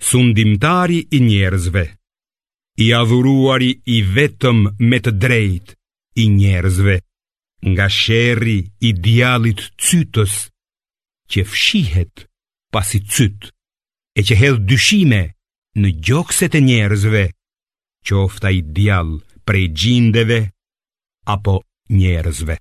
Sundimtari i njerëzve I adhuruari i vetëm me të drejtë i njerëzve Nga sherri i djallit cytës Që fshihet pasi cyt E që hedh dyshime në gjokset e njerëzve Qoftë ai djall prej xhindeve Apo njerëzve